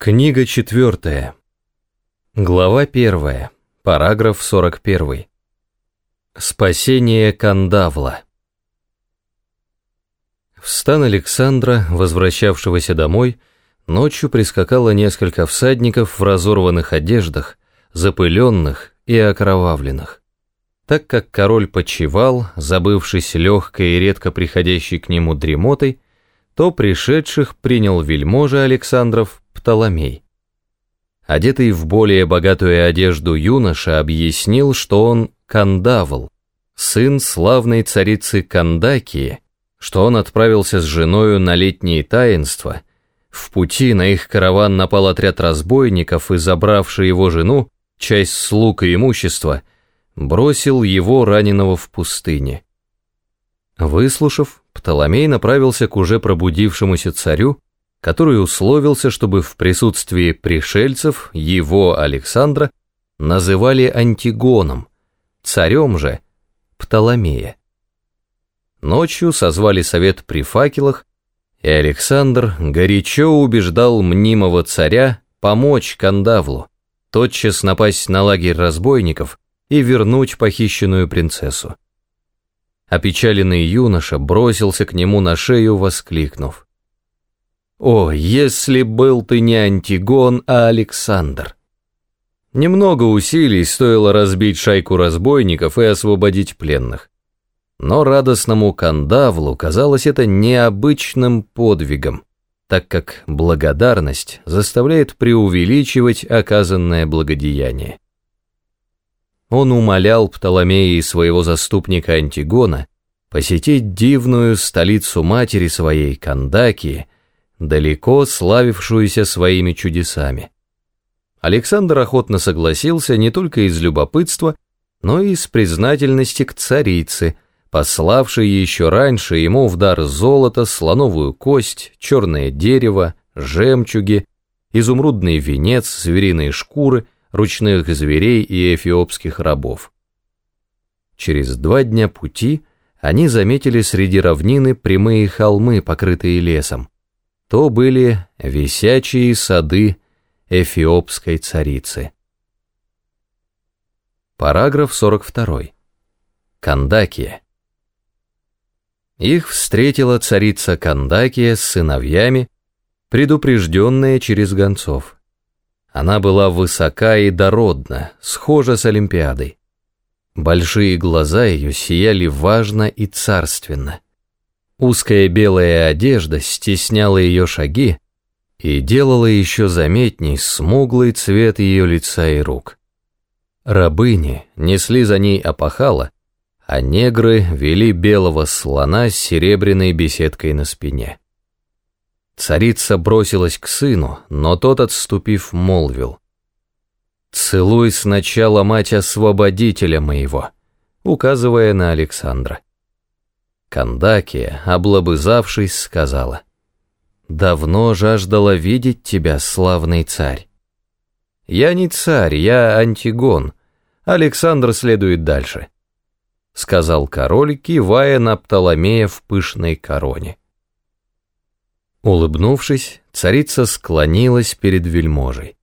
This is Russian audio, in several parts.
Книга четвертая. Глава первая. Параграф 41. Спасение Кандавла. В стан Александра, возвращавшегося домой, ночью прискакало несколько всадников в разорванных одеждах, запыленных и окровавленных. Так как король почевал, забывшись легкой и редко приходящей к нему дремотой, то пришедших принял вельможа Александров Птоломей. Одетый в более богатую одежду юноша объяснил, что он Кандавл, сын славной царицы Кандакии, что он отправился с женою на летние таинства. В пути на их караван напал отряд разбойников и, забравший его жену, часть слуг и имущества, бросил его раненого в пустыне. Выслушав, Птоломей направился к уже пробудившемуся царю, который условился, чтобы в присутствии пришельцев его, Александра, называли Антигоном, царем же Птоломея. Ночью созвали совет при факелах, и Александр горячо убеждал мнимого царя помочь Кандавлу, тотчас напасть на лагерь разбойников и вернуть похищенную принцессу. Опечаленный юноша бросился к нему на шею, воскликнув. «О, если был ты не Антигон, а Александр!» Немного усилий стоило разбить шайку разбойников и освободить пленных. Но радостному Кандавлу казалось это необычным подвигом, так как благодарность заставляет преувеличивать оказанное благодеяние. Он умолял Птоломея и своего заступника Антигона посетить дивную столицу матери своей, Кандакии, далеко славившуюся своими чудесами. Александр охотно согласился не только из любопытства, но и из признательности к царице, пославшей еще раньше ему в дар золото, слоновую кость, черное дерево, жемчуги, изумрудный венец, звериные шкуры — ручных зверей и эфиопских рабов. Через два дня пути они заметили среди равнины прямые холмы, покрытые лесом. То были висячие сады эфиопской царицы. Параграф 42. Кандакия. Их встретила царица Кандакия с сыновьями, предупрежденная через гонцов. Она была высока и дородна, схожа с Олимпиадой. Большие глаза ее сияли важно и царственно. Узкая белая одежда стесняла ее шаги и делала еще заметней смуглый цвет ее лица и рук. Рабыни несли за ней опахало, а негры вели белого слона с серебряной беседкой на спине. Царица бросилась к сыну, но тот, отступив, молвил. «Целуй сначала мать освободителя моего», указывая на Александра. Кандакия, облобызавшись, сказала. «Давно жаждала видеть тебя, славный царь». «Я не царь, я Антигон. Александр следует дальше», — сказал король, кивая на Птоломея в пышной короне. Улыбнувшись, царица склонилась перед вельможей.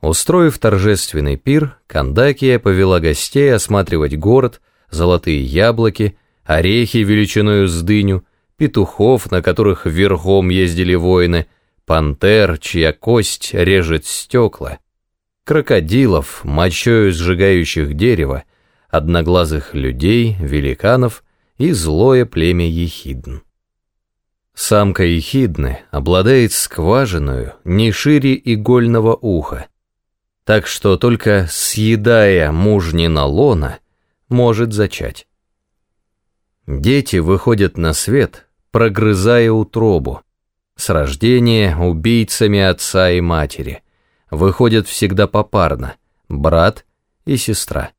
Устроив торжественный пир, Кандакия повела гостей осматривать город, золотые яблоки, орехи величиною с дыню, петухов, на которых верхом ездили воины, пантер, чья кость режет стекла, крокодилов, мочою сжигающих дерево, одноглазых людей, великанов и злое племя ехидн. Самка ехидны обладает скважиною не шире игольного уха, так что только съедая мужнина лона может зачать. Дети выходят на свет, прогрызая утробу. С рождения убийцами отца и матери. Выходят всегда попарно, брат и сестра.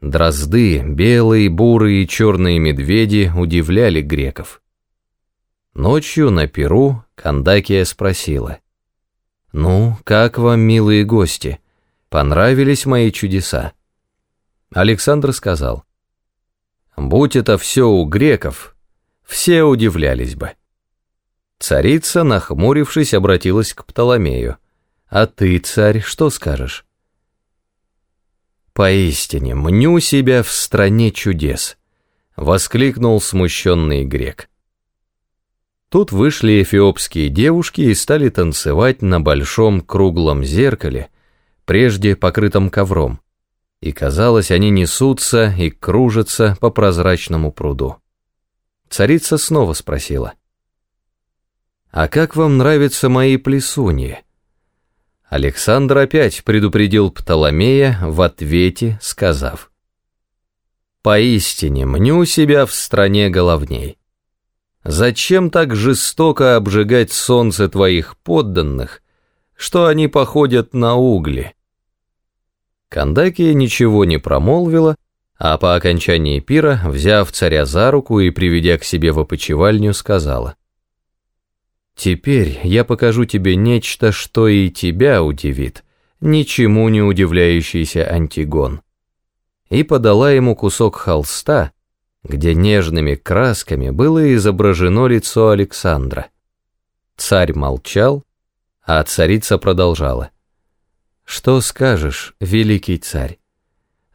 Дрозды, белые, бурые и черные медведи удивляли греков. Ночью на Перу Кандакия спросила. «Ну, как вам, милые гости, понравились мои чудеса?» Александр сказал. «Будь это все у греков, все удивлялись бы». Царица, нахмурившись, обратилась к Птоломею. «А ты, царь, что скажешь?» «Поистине, мню себя в стране чудес», — воскликнул смущенный грек. Тут вышли эфиопские девушки и стали танцевать на большом круглом зеркале, прежде покрытом ковром, и, казалось, они несутся и кружатся по прозрачному пруду. Царица снова спросила, «А как вам нравятся мои плесуньи?» Александр опять предупредил Птоломея в ответе, сказав, «Поистине мню себя в стране головней. Зачем так жестоко обжигать солнце твоих подданных, что они походят на угли?» Кандакия ничего не промолвила, а по окончании пира, взяв царя за руку и приведя к себе в опочивальню, сказала, Теперь я покажу тебе нечто, что и тебя удивит, ничему не удивляющийся Антигон. И подала ему кусок холста, где нежными красками было изображено лицо Александра. Царь молчал, а царица продолжала. «Что скажешь, великий царь?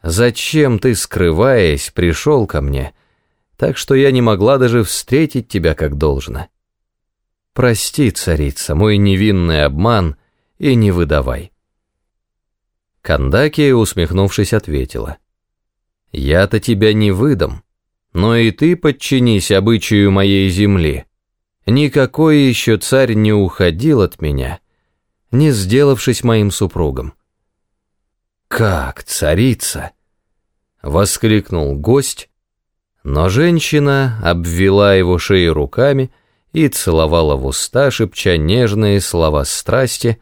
Зачем ты, скрываясь, пришел ко мне, так что я не могла даже встретить тебя как должно?» Прости, царица, мой невинный обман, и не выдавай. Кандакия, усмехнувшись, ответила. Я-то тебя не выдам, но и ты подчинись обычаю моей земли. Никакой еще царь не уходил от меня, не сделавшись моим супругом. «Как, царица?» — воскликнул гость, но женщина обвела его шею руками — и целовала в уста, шепча нежные слова страсти,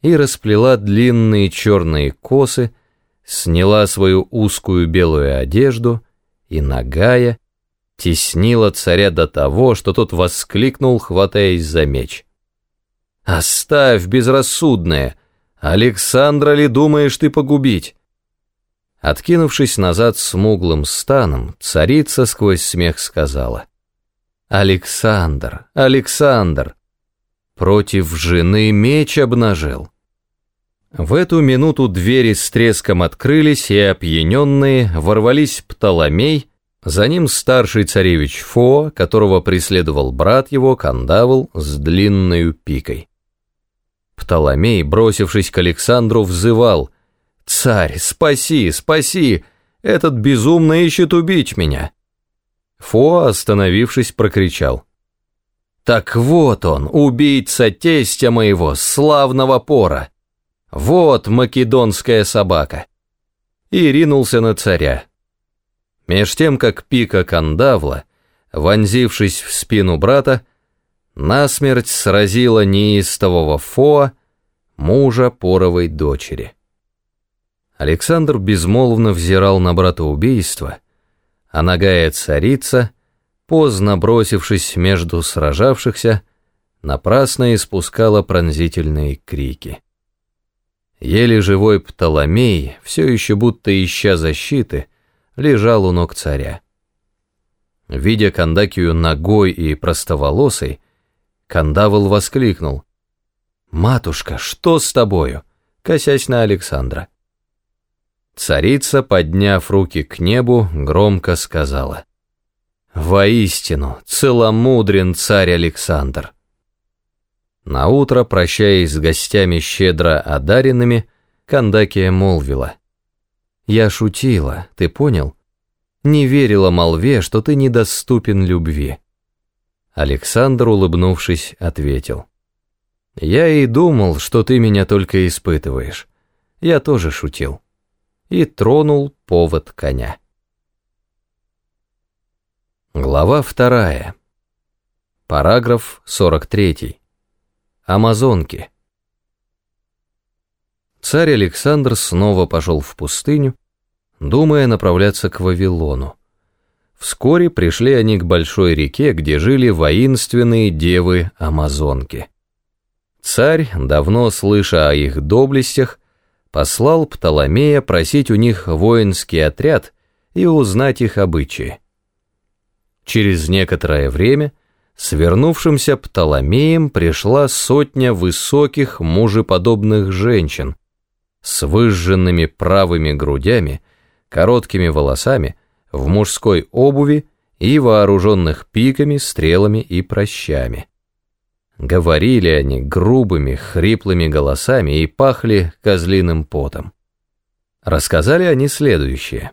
и расплела длинные черные косы, сняла свою узкую белую одежду и, нагая, теснила царя до того, что тот воскликнул, хватаясь за меч. «Оставь, безрассудное! Александра ли думаешь ты погубить?» Откинувшись назад смуглым станом, царица сквозь смех сказала — Александр, Александр, против жены меч обнажил. В эту минуту двери с треском открылись, и опьяненные ворвались Птоломей, за ним старший царевич Фо, которого преследовал брат его, Кандавл, с длинной пикой. Птоломей, бросившись к Александру, взывал «Царь, спаси, спаси! Этот безумно ищет убить меня!» Фо, остановившись, прокричал. «Так вот он, убийца тестя моего, славного пора! Вот македонская собака!» И ринулся на царя. Меж тем, как пика кандавла, вонзившись в спину брата, насмерть сразила неистового Фоа, мужа поровой дочери. Александр безмолвно взирал на брата убийства, а ногая царица, поздно бросившись между сражавшихся, напрасно испускала пронзительные крики. Еле живой Птоломей, все еще будто ища защиты, лежал у ног царя. Видя Кандакию ногой и простоволосой, Кандавл воскликнул. «Матушка, что с тобою?» косясь на Александра. Царица, подняв руки к небу, громко сказала. «Воистину, целомудрен царь Александр!» Наутро, прощаясь с гостями щедро одаренными, Кандакия молвила. «Я шутила, ты понял? Не верила молве, что ты недоступен любви». Александр, улыбнувшись, ответил. «Я и думал, что ты меня только испытываешь. Я тоже шутил» и тронул повод коня. Глава вторая. Параграф 43. Амазонки. Царь Александр снова пошел в пустыню, думая направляться к Вавилону. Вскоре пришли они к большой реке, где жили воинственные девы-амазонки. Царь, давно слыша о их доблестях, послал Птоломея просить у них воинский отряд и узнать их обычаи. Через некоторое время с вернувшимся Птоломеем пришла сотня высоких мужеподобных женщин с выжженными правыми грудями, короткими волосами, в мужской обуви и вооруженных пиками, стрелами и прощами. Говорили они грубыми, хриплыми голосами и пахли козлиным потом. Рассказали они следующее.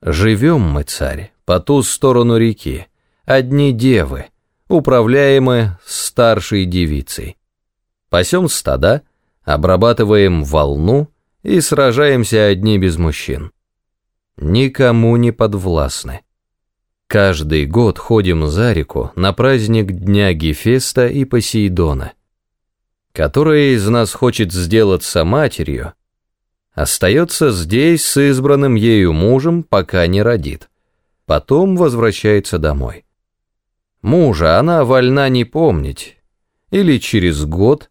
«Живем мы, царь, по ту сторону реки, одни девы, управляемые старшей девицей. Пасем стада, обрабатываем волну и сражаемся одни без мужчин. Никому не подвластны. Каждый год ходим за реку на праздник Дня Гефеста и Посейдона. Которая из нас хочет сделаться матерью, остается здесь с избранным ею мужем, пока не родит. Потом возвращается домой. Мужа она вольна не помнить, или через год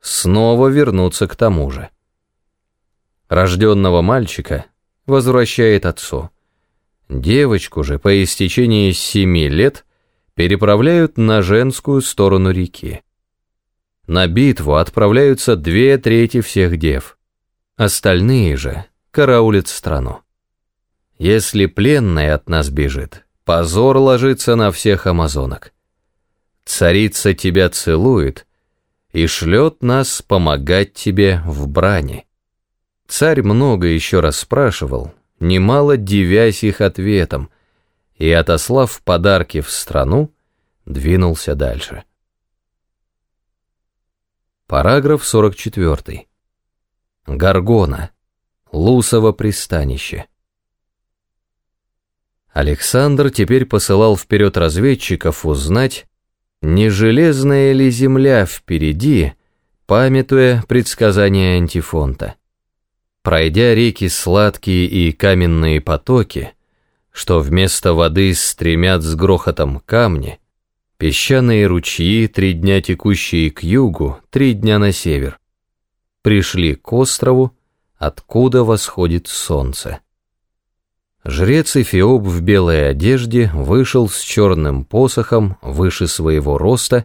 снова вернуться к тому же. Рожденного мальчика возвращает отцу. Девочку же по истечении семи лет переправляют на женскую сторону реки. На битву отправляются две трети всех дев. Остальные же караулят страну. Если пленный от нас бежит, позор ложится на всех амазонок. Царица тебя целует и шлет нас помогать тебе в брани. Царь много еще раз спрашивал, немало дивясь их ответом, и, отослав подарки в страну, двинулся дальше. Параграф 44. Гаргона. Лусово пристанище. Александр теперь посылал вперед разведчиков узнать, не железная ли земля впереди, памятуя предсказания антифонта. Пройдя реки сладкие и каменные потоки, что вместо воды стремят с грохотом камни, песчаные ручьи, три дня текущие к югу, три дня на север, пришли к острову, откуда восходит солнце. Жрец Эфиоп в белой одежде вышел с черным посохом выше своего роста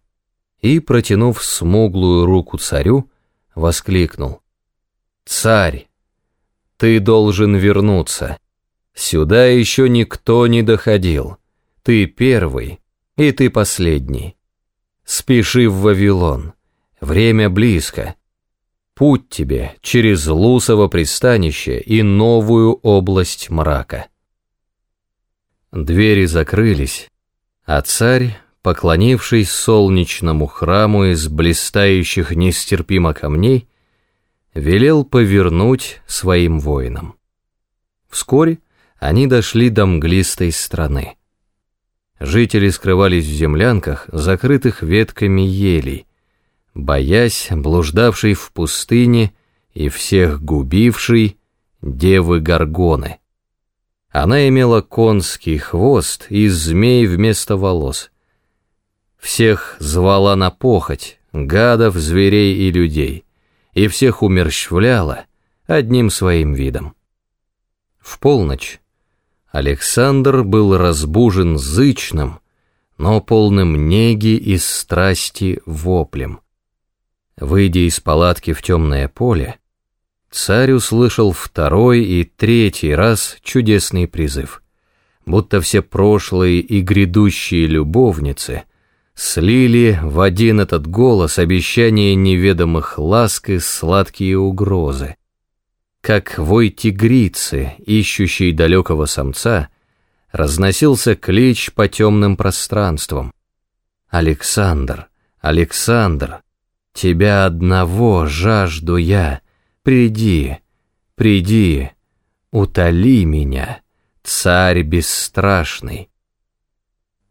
и, протянув смуглую руку царю, воскликнул. «Царь, ты должен вернуться. Сюда еще никто не доходил. Ты первый, и ты последний. Спеши в Вавилон. Время близко. Путь тебе через Лусово пристанище и новую область мрака. Двери закрылись, а царь, поклонившись солнечному храму из блистающих нестерпимо камней, велел повернуть своим воинам. Вскоре они дошли до мглистой страны. Жители скрывались в землянках, закрытых ветками елей, боясь блуждавшей в пустыне и всех губившей девы Гаргоны. Она имела конский хвост и змей вместо волос. Всех звала на похоть, гадов, зверей и людей и всех умерщвляла одним своим видом. В полночь Александр был разбужен зычным, но полным неги и страсти воплем. Выйдя из палатки в темное поле, царь услышал второй и третий раз чудесный призыв, будто все прошлые и грядущие любовницы — слили в один этот голос обещания неведомых ласк и сладкие угрозы. Как вой тигрицы, ищущей далекого самца, разносился клич по темным пространствам. «Александр, Александр, тебя одного жажду я, приди, приди, утоли меня, царь бесстрашный».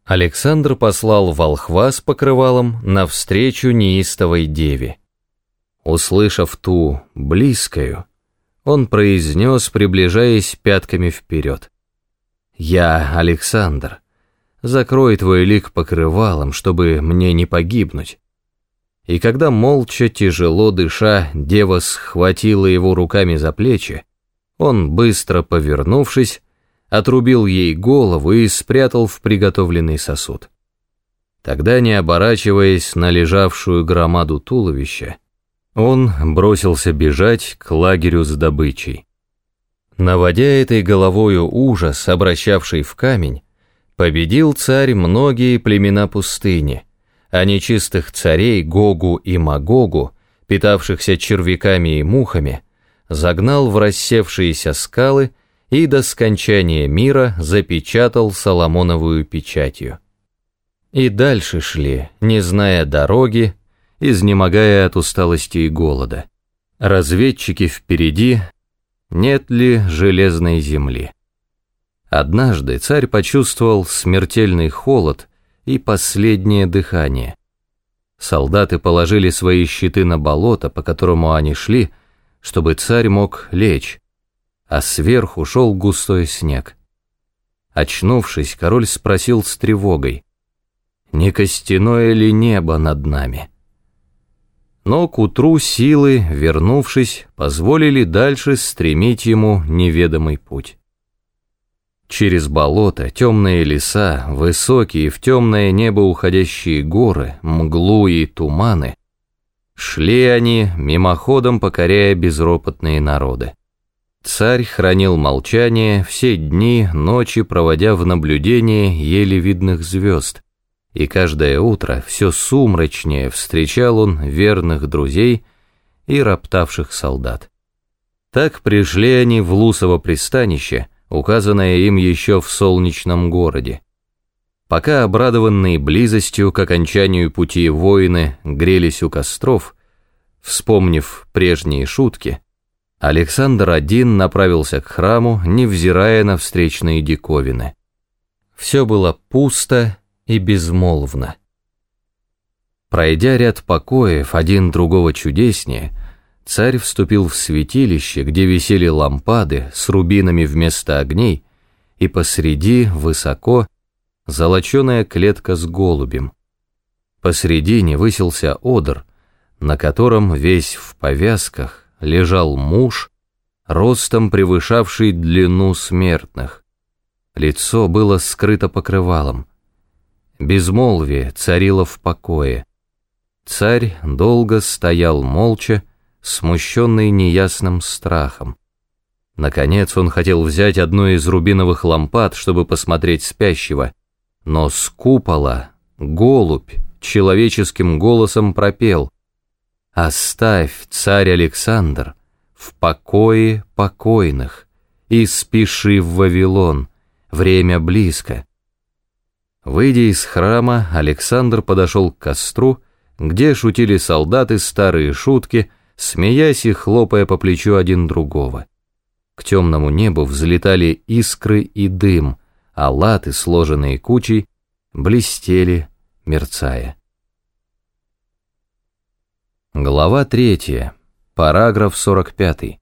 Александр послал волхва с покрывалом навстречу неистовой деве. Услышав ту близкую, он произнес, приближаясь пятками вперед. «Я Александр. Закрой твой лик покрывалом, чтобы мне не погибнуть». И когда молча, тяжело дыша, дева схватила его руками за плечи, он, быстро повернувшись, отрубил ей голову и спрятал в приготовленный сосуд. Тогда, не оборачиваясь на лежавшую громаду туловища, он бросился бежать к лагерю с добычей. Наводя этой головою ужас, обращавший в камень, победил царь многие племена пустыни, а нечистых царей Гогу и Магогу, питавшихся червяками и мухами, загнал в рассевшиеся скалы и до скончания мира запечатал Соломоновую печатью. И дальше шли, не зная дороги, изнемогая от усталости и голода. Разведчики впереди, нет ли железной земли. Однажды царь почувствовал смертельный холод и последнее дыхание. Солдаты положили свои щиты на болото, по которому они шли, чтобы царь мог лечь, а сверху шел густой снег. Очнувшись, король спросил с тревогой, «Не костяное ли небо над нами?» но к утру силы, вернувшись, позволили дальше стремить ему неведомый путь. Через болото, темные леса, высокие в темное небо уходящие горы, мглу и туманы, шли они, мимоходом покоряя безропотные народы. Царь хранил молчание все дни, ночи проводя в наблюдении еле видных звезд, и каждое утро все сумрачнее встречал он верных друзей и роптавших солдат. Так пришли они в Лусово пристанище, указанное им еще в солнечном городе. Пока обрадованные близостью к окончанию пути воины грелись у костров, вспомнив прежние шутки, Александр один направился к храму, невзирая на встречные диковины. Все было пусто и безмолвно. Пройдя ряд покоев, один другого чудеснее, царь вступил в святилище, где висели лампады с рубинами вместо огней, и посреди, высоко, золоченая клетка с голубем. Посредине высился одр, на котором весь в повязках лежал муж, ростом превышавший длину смертных. Лицо было скрыто покрывалом, Безмолвие царило в покое. Царь долго стоял молча, смущенный неясным страхом. Наконец он хотел взять одну из рубиновых лампад, чтобы посмотреть спящего, но с купола голубь человеческим голосом пропел «Оставь, царь Александр, в покое покойных и спеши в Вавилон, время близко». Выйдя из храма, Александр подошел к костру, где шутили солдаты старые шутки, смеясь и хлопая по плечу один другого. К темному небу взлетали искры и дым, а латы, сложенные кучей, блестели, мерцая. Глава третья, параграф 45.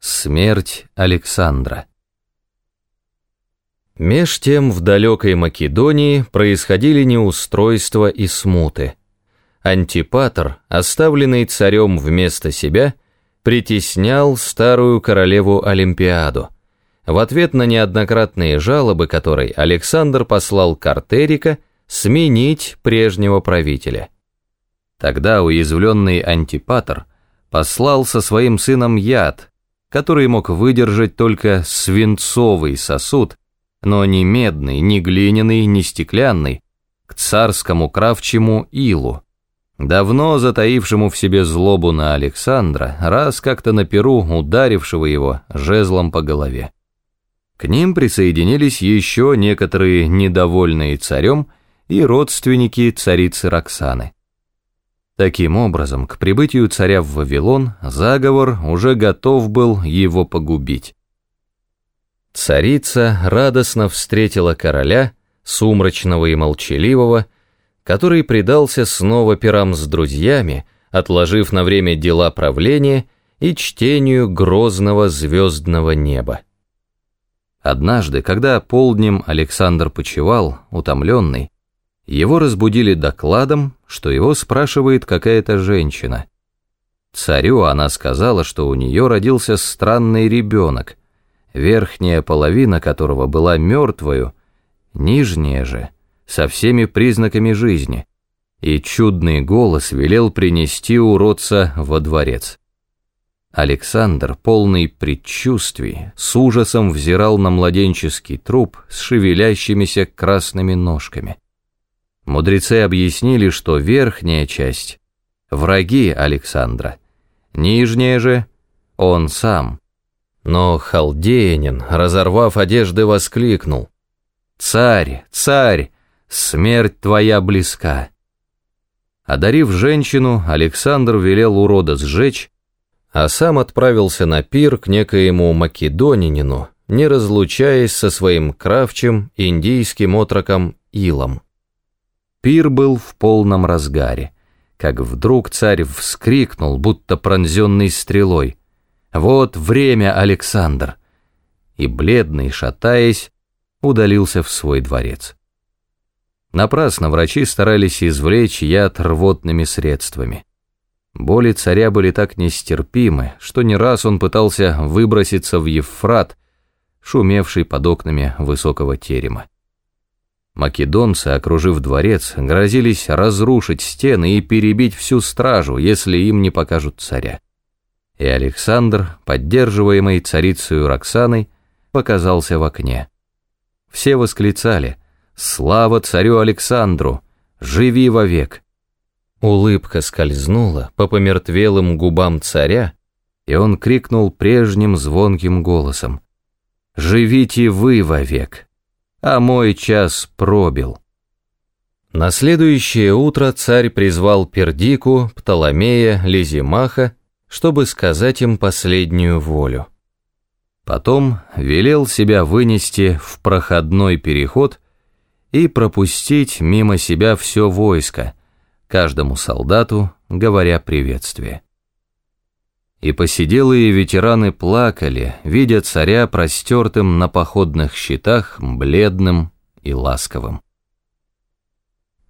Смерть Александра. Меж тем в далекой Македонии происходили неустройства и смуты. Антипатр, оставленный царем вместо себя, притеснял старую королеву Олимпиаду, в ответ на неоднократные жалобы которой Александр послал Картерика сменить прежнего правителя. Тогда уязвленный Антипатр послал со своим сыном яд, который мог выдержать только свинцовый сосуд, но ни медный, ни глиняный, ни стеклянный, к царскому кравчему илу, давно затаившему в себе злобу на Александра, раз как-то на перу ударившего его жезлом по голове. К ним присоединились еще некоторые недовольные царем и родственники царицы Роксаны. Таким образом, к прибытию царя в Вавилон заговор уже готов был его погубить. Царица радостно встретила короля, сумрачного и молчаливого, который предался снова пирам с друзьями, отложив на время дела правления и чтению грозного звездного неба. Однажды, когда полднем Александр почевал, утомленный, его разбудили докладом, что его спрашивает какая-то женщина. Царю она сказала, что у нее родился странный ребенок, верхняя половина которого была мертвою, нижняя же со всеми признаками жизни, и чудный голос велел принести уродца во дворец. Александр, полный предчувствий, с ужасом взирал на младенческий труп с шевелящимися красными ножками. Мудрецы объяснили, что верхняя часть — враги Александра, нижняя же — он сам. Но халдеянин, разорвав одежды, воскликнул. «Царь, царь, смерть твоя близка!» Одарив женщину, Александр велел урода сжечь, а сам отправился на пир к некоему македонянину, не разлучаясь со своим кравчим индийским отроком Илом. Пир был в полном разгаре, как вдруг царь вскрикнул, будто пронзенный стрелой. «Вот время, Александр!» И, бледный, шатаясь, удалился в свой дворец. Напрасно врачи старались извлечь яд рвотными средствами. Боли царя были так нестерпимы, что не раз он пытался выброситься в Евфрат, шумевший под окнами высокого терема. Македонцы, окружив дворец, грозились разрушить стены и перебить всю стражу, если им не покажут царя. И Александр, поддерживаемый царицей Роксаной, показался в окне. Все восклицали «Слава царю Александру! Живи вовек!» Улыбка скользнула по помертвелым губам царя, и он крикнул прежним звонким голосом «Живите вы вовек!» А мой час пробил. На следующее утро царь призвал Пердику, Птоломея, Лизимаха, чтобы сказать им последнюю волю. Потом велел себя вынести в проходной переход и пропустить мимо себя все войско, каждому солдату говоря приветствие. И посиделые ветераны плакали, видя царя простертым на походных щитах, бледным и ласковым.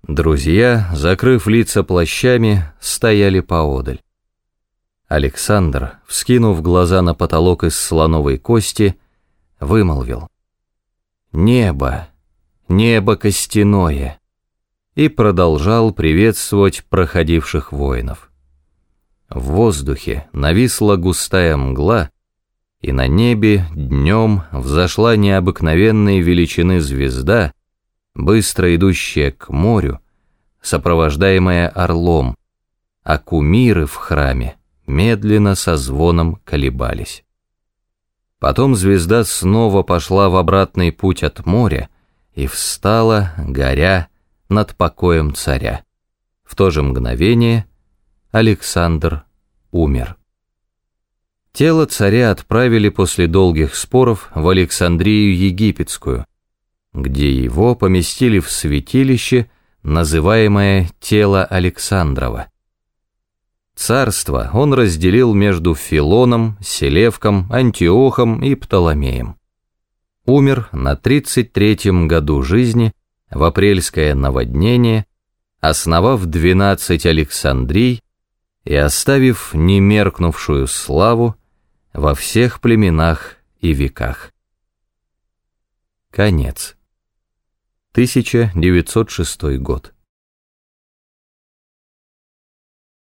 Друзья, закрыв лица плащами, стояли поодаль. Александр, вскинув глаза на потолок из слоновой кости, вымолвил «Небо, небо костяное!» и продолжал приветствовать проходивших воинов. В воздухе нависла густая мгла, и на небе днем взошла необыкновенной величины звезда, быстро идущая к морю, сопровождаемая орлом, а кумиры в храме медленно со звоном колебались. Потом звезда снова пошла в обратный путь от моря и встала, горя, над покоем царя. В то же мгновение Александр умер. Тело царя отправили после долгих споров в Александрию Египетскую, где его поместили в святилище, называемое «Тело Александрова». Царство он разделил между Филоном, Селевком, Антиохом и Птоломеем. Умер на 33-м году жизни в апрельское наводнение, основав 12 Александрий и оставив немеркнувшую славу во всех племенах и веках. Конец. 1906 год.